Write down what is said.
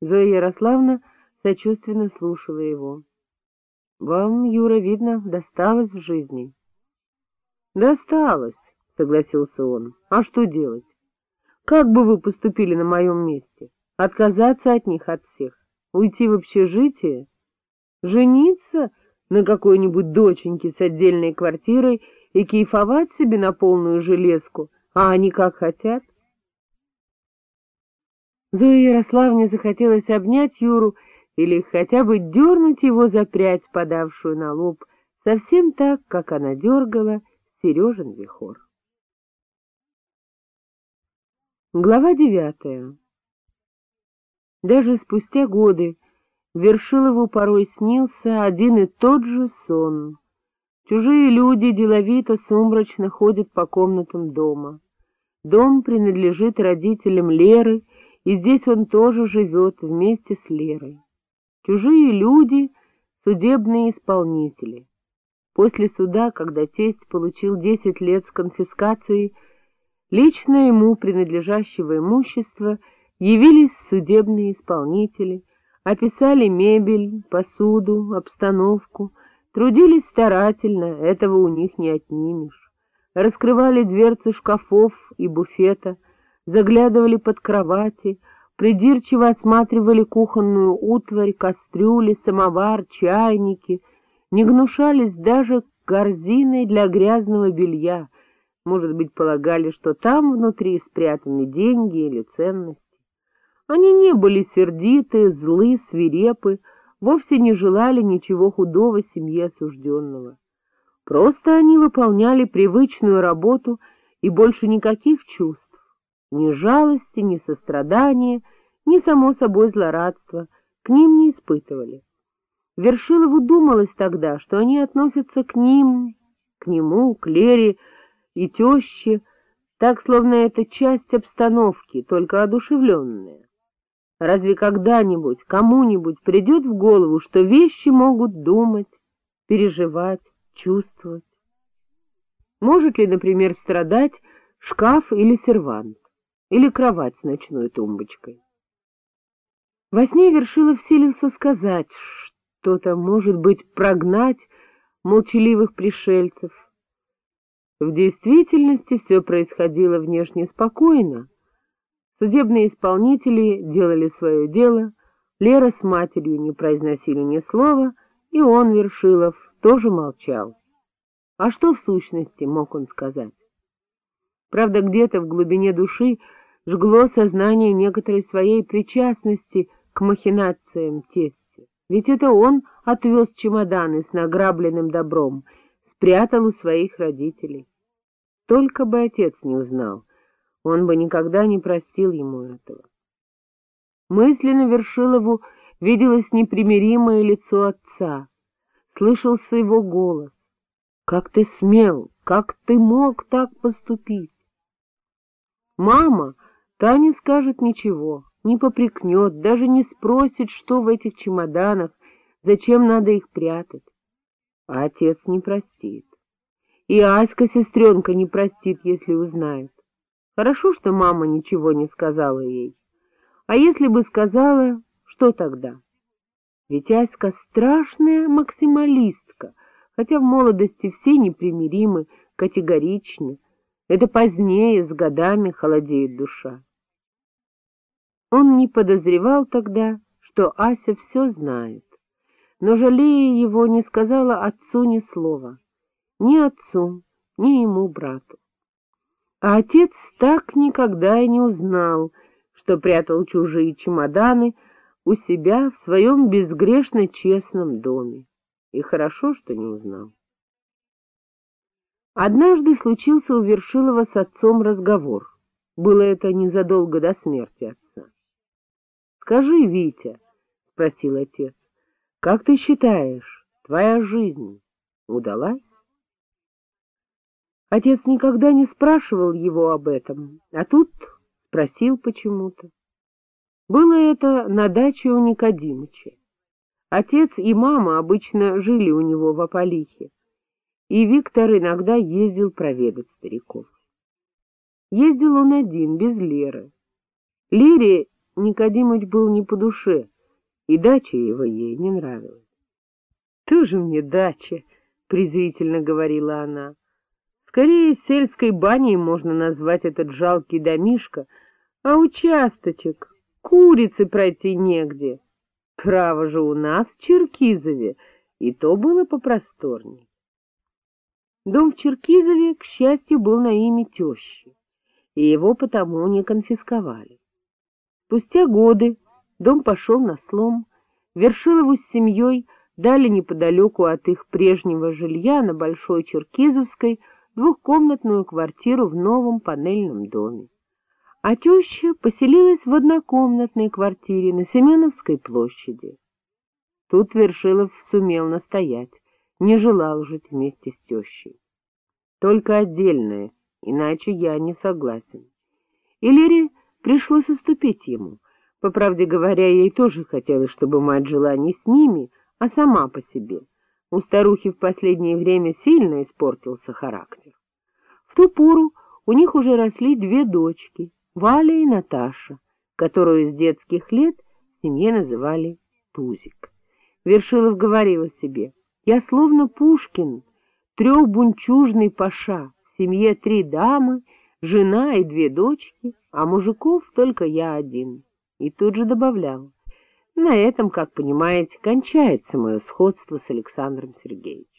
Зоя Ярославна сочувственно слушала его. — Вам, Юра, видно, досталось в жизни. — Досталось, — согласился он. — А что делать? Как бы вы поступили на моем месте? Отказаться от них, от всех? Уйти в общежитие? Жениться на какой-нибудь доченьке с отдельной квартирой и кайфовать себе на полную железку, а они как хотят? Зое Ярославне захотелось обнять Юру или хотя бы дернуть его за прядь, подавшую на лоб, совсем так, как она дергала Сережин вихор. Глава девятая Даже спустя годы Вершилову порой снился один и тот же сон. Чужие люди деловито сумрачно ходят по комнатам дома. Дом принадлежит родителям Леры, и здесь он тоже живет вместе с Лерой. Чужие люди — судебные исполнители. После суда, когда тесть получил десять лет с конфискацией, лично ему принадлежащего имущества явились судебные исполнители, описали мебель, посуду, обстановку, трудились старательно, этого у них не отнимешь, раскрывали дверцы шкафов и буфета, заглядывали под кровати, придирчиво осматривали кухонную утварь, кастрюли, самовар, чайники, не гнушались даже корзиной для грязного белья, может быть, полагали, что там внутри спрятаны деньги или ценности. Они не были сердиты, злы, свирепы, вовсе не желали ничего худого семье осужденного. Просто они выполняли привычную работу и больше никаких чувств ни жалости, ни сострадания, ни, само собой, злорадства к ним не испытывали. Вершилову думалось тогда, что они относятся к ним, к нему, к Лере и теще, так, словно это часть обстановки, только одушевленная. Разве когда-нибудь кому-нибудь придет в голову, что вещи могут думать, переживать, чувствовать? Может ли, например, страдать шкаф или сервант? Или кровать с ночной тумбочкой. Во сне Вершилов силился сказать что-то, может быть, прогнать молчаливых пришельцев. В действительности все происходило внешне спокойно. Судебные исполнители делали свое дело, Лера с матерью не произносили ни слова, и он, Вершилов, тоже молчал. А что в сущности мог он сказать? Правда, где-то в глубине души жгло сознание некоторой своей причастности к махинациям тестя. Ведь это он отвез чемоданы с награбленным добром, спрятал у своих родителей. Только бы отец не узнал, он бы никогда не простил ему этого. Мысленно Вершилову виделось непримиримое лицо отца, слышался его голос. «Как ты смел? Как ты мог так поступить?» «Мама!» Та не скажет ничего, не попрекнет, даже не спросит, что в этих чемоданах, зачем надо их прятать. А отец не простит. И Аська, сестренка, не простит, если узнает. Хорошо, что мама ничего не сказала ей. А если бы сказала, что тогда? Ведь Аська страшная максималистка, хотя в молодости все непримиримы, категоричны. Это позднее, с годами, холодеет душа. Он не подозревал тогда, что Ася все знает, но, жалея его, не сказала отцу ни слова, ни отцу, ни ему брату. А отец так никогда и не узнал, что прятал чужие чемоданы у себя в своем безгрешно честном доме. И хорошо, что не узнал. Однажды случился у Вершилова с отцом разговор. Было это незадолго до смерти отца. Скажи, Витя, — спросил отец, — как ты считаешь, твоя жизнь удалась? Отец никогда не спрашивал его об этом, а тут спросил почему-то. Было это на даче у Никодимыча. Отец и мама обычно жили у него в Аполихе, и Виктор иногда ездил проведать стариков. Ездил он один, без Леры. Лере Никодимыч был не по душе, и дача его ей не нравилась. — Тоже мне дача, — презрительно говорила она. — Скорее сельской баней можно назвать этот жалкий домишко, а участочек, курицы пройти негде. Право же у нас в Черкизове, и то было попросторней. Дом в Черкизове, к счастью, был на имя тещи, и его потому не конфисковали. Спустя годы дом пошел на слом, Вершилову с семьей дали неподалеку от их прежнего жилья на Большой Черкизовской двухкомнатную квартиру в новом панельном доме. А теща поселилась в однокомнатной квартире на Семеновской площади. Тут Вершилов сумел настоять, не желал жить вместе с тещей. Только отдельное, иначе я не согласен. И Лере пришлось уступить ему. По правде говоря, ей тоже хотелось, чтобы мать жила не с ними, а сама по себе. У старухи в последнее время сильно испортился характер. В ту пору у них уже росли две дочки, Валя и Наташа, которую с детских лет в семье называли Тузик. Вершилов говорила себе, я словно Пушкин, трехбунчужный паша, в семье три дамы, жена и две дочки, а мужиков только я один. И тут же добавлял, на этом, как понимаете, кончается мое сходство с Александром Сергеевичем.